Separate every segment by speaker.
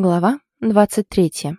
Speaker 1: Глава 23.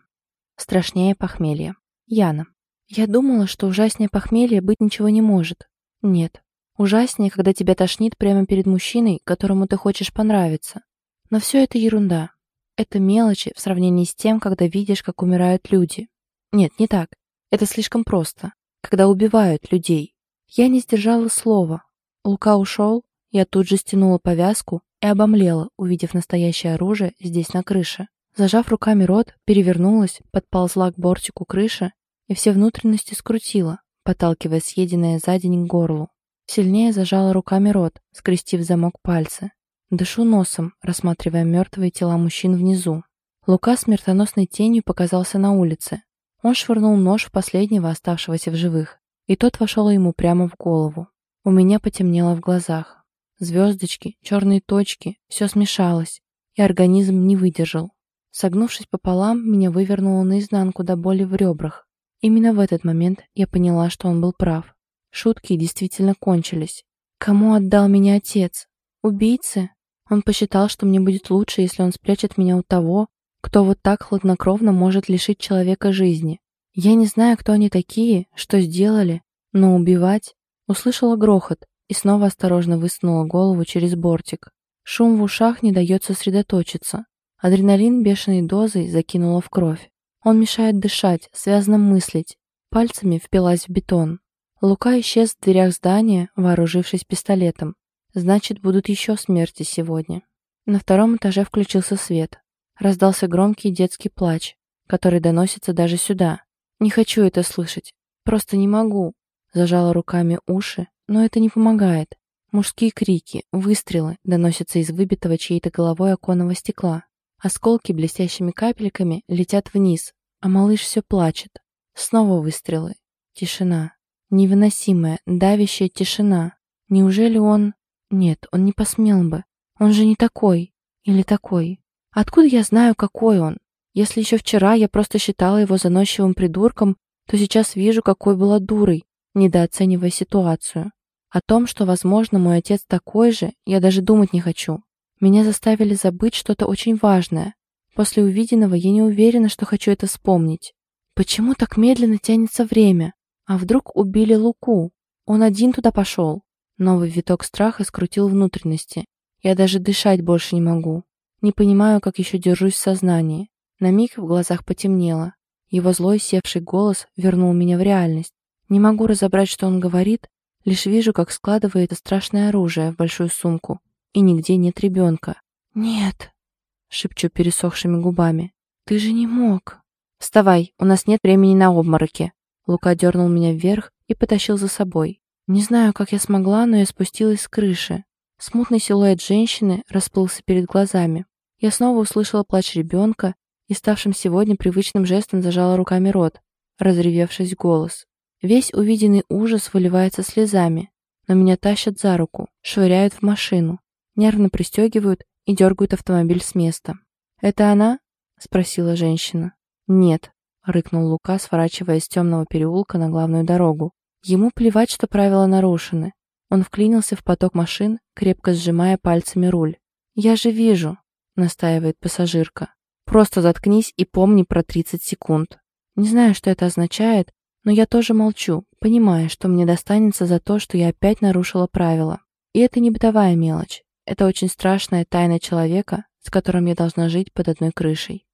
Speaker 1: Страшнее похмелья. Яна. Я думала, что ужаснее похмелья быть ничего не может. Нет. Ужаснее, когда тебя тошнит прямо перед мужчиной, которому ты хочешь понравиться. Но все это ерунда. Это мелочи в сравнении с тем, когда видишь, как умирают люди. Нет, не так. Это слишком просто. Когда убивают людей. Я не сдержала слова. Лука ушел, я тут же стянула повязку и обомлела, увидев настоящее оружие здесь на крыше. Зажав руками рот, перевернулась, подползла к бортику крыши и все внутренности скрутила, подталкивая съеденное за день к горлу. Сильнее зажала руками рот, скрестив замок пальцы. Дышу носом, рассматривая мертвые тела мужчин внизу. Лука смертоносной тенью показался на улице. Он швырнул нож в последнего оставшегося в живых, и тот вошел ему прямо в голову. У меня потемнело в глазах. Звездочки, черные точки, все смешалось, и организм не выдержал. Согнувшись пополам, меня вывернуло наизнанку до боли в ребрах. Именно в этот момент я поняла, что он был прав. Шутки действительно кончились. Кому отдал меня отец? Убийце? Он посчитал, что мне будет лучше, если он спрячет меня у того, кто вот так хладнокровно может лишить человека жизни. Я не знаю, кто они такие, что сделали, но убивать... Услышала грохот и снова осторожно высунула голову через бортик. Шум в ушах не дает сосредоточиться. Адреналин бешеной дозой закинуло в кровь. Он мешает дышать, связно мыслить. Пальцами впилась в бетон. Лука исчез в дверях здания, вооружившись пистолетом. Значит, будут еще смерти сегодня. На втором этаже включился свет. Раздался громкий детский плач, который доносится даже сюда. Не хочу это слышать. Просто не могу. Зажала руками уши, но это не помогает. Мужские крики, выстрелы доносятся из выбитого чьей-то головой оконного стекла. Осколки блестящими капельками летят вниз, а малыш все плачет. Снова выстрелы. Тишина. Невыносимая, давящая тишина. Неужели он... Нет, он не посмел бы. Он же не такой. Или такой. Откуда я знаю, какой он? Если еще вчера я просто считала его заносчивым придурком, то сейчас вижу, какой была дурой, недооценивая ситуацию. О том, что, возможно, мой отец такой же, я даже думать не хочу. Меня заставили забыть что-то очень важное. После увиденного я не уверена, что хочу это вспомнить. Почему так медленно тянется время? А вдруг убили Луку? Он один туда пошел. Новый виток страха скрутил внутренности. Я даже дышать больше не могу. Не понимаю, как еще держусь в сознании. На миг в глазах потемнело. Его злой севший голос вернул меня в реальность. Не могу разобрать, что он говорит, лишь вижу, как складывает страшное оружие в большую сумку и нигде нет ребенка. «Нет», — шепчу пересохшими губами. «Ты же не мог». «Вставай, у нас нет времени на обмороки». Лука дернул меня вверх и потащил за собой. Не знаю, как я смогла, но я спустилась с крыши. Смутный силуэт женщины расплылся перед глазами. Я снова услышала плач ребенка и ставшим сегодня привычным жестом зажала руками рот, разревевшись голос. Весь увиденный ужас выливается слезами, но меня тащат за руку, швыряют в машину нервно пристегивают и дергают автомобиль с места. «Это она?» — спросила женщина. «Нет», — рыкнул Лука, сворачивая из темного переулка на главную дорогу. Ему плевать, что правила нарушены. Он вклинился в поток машин, крепко сжимая пальцами руль. «Я же вижу», — настаивает пассажирка. «Просто заткнись и помни про 30 секунд». Не знаю, что это означает, но я тоже молчу, понимая, что мне достанется за то, что я опять нарушила правила. И это не бытовая мелочь. Это очень страшная тайна человека, с которым я должна жить под одной крышей.